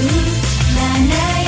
る」「